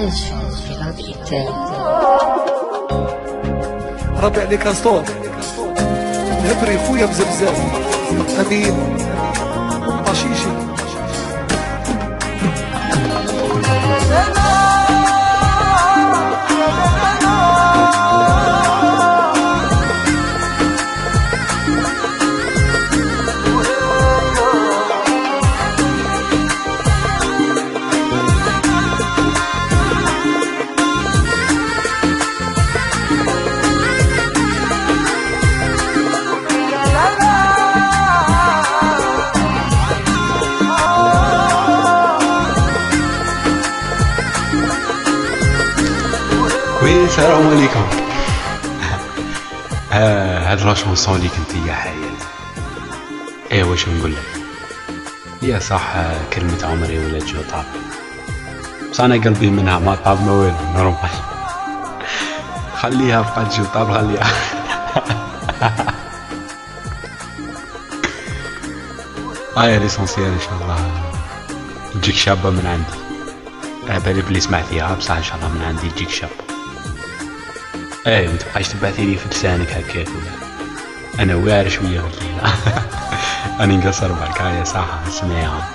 عايش في عليك اسطول نبري خويا بزبزاب قديم Oui السلام عليكم؟ ها هاد la chanson ليك انت يا حياة إيه واش نقول لك؟ يا صح كلمة عمري ولا jetable. بس أنا قلبي منها ما طاب ما والو normal خليها بقات jetable خليها. هاي l'essentiel إن شاء الله. تجيك شابة من عندي. على بالي بلي سمعتيها بصح إن شاء الله من عندي تجيك شابة. إيه ما تبقاش تبعثي لي في لسانك هكاك ولا أنا واعر شوية من الليلة راني نقصر برك هاي صح سمعيها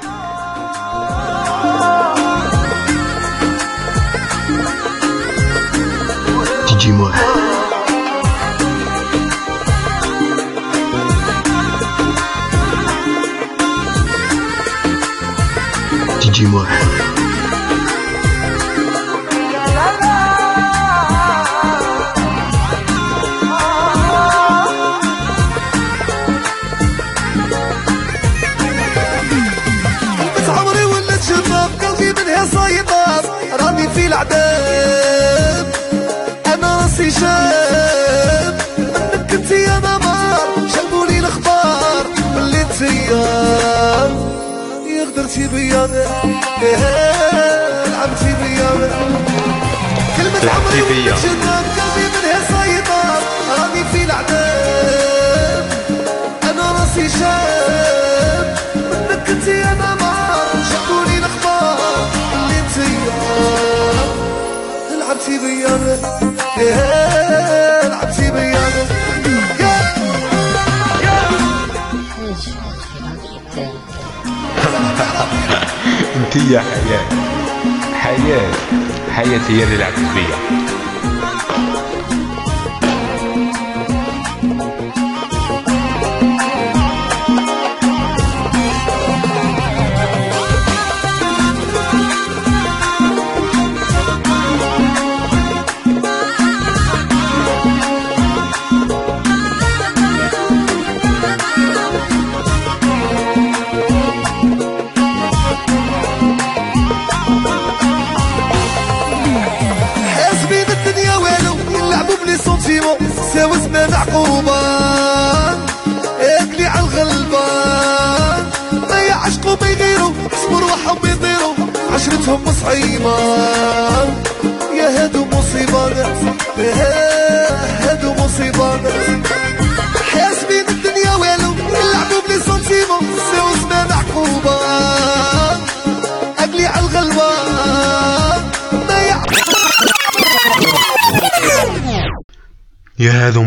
Dis-moi. Dis-moi. العذاب. أنا راسي شاب. منك انت يا ممار شلبوني الأخبار اللي أنت يا غدرتي بيا لعبتي بيا كلمة عمري. لعبتي بيا إيه، لعبتي بيا يا انت يا حياة. حياة. حياة هي اللي لعبت بيا يلعبوا بلي سونتيمون ساو زمان عقوبة اكلي على الغلبان ما يعشقوا ما يغيروا يحسبوا روحهم يطيروا. عشرتهم صعيبة يا هادو مصيبة هادو مصيبة يا هذا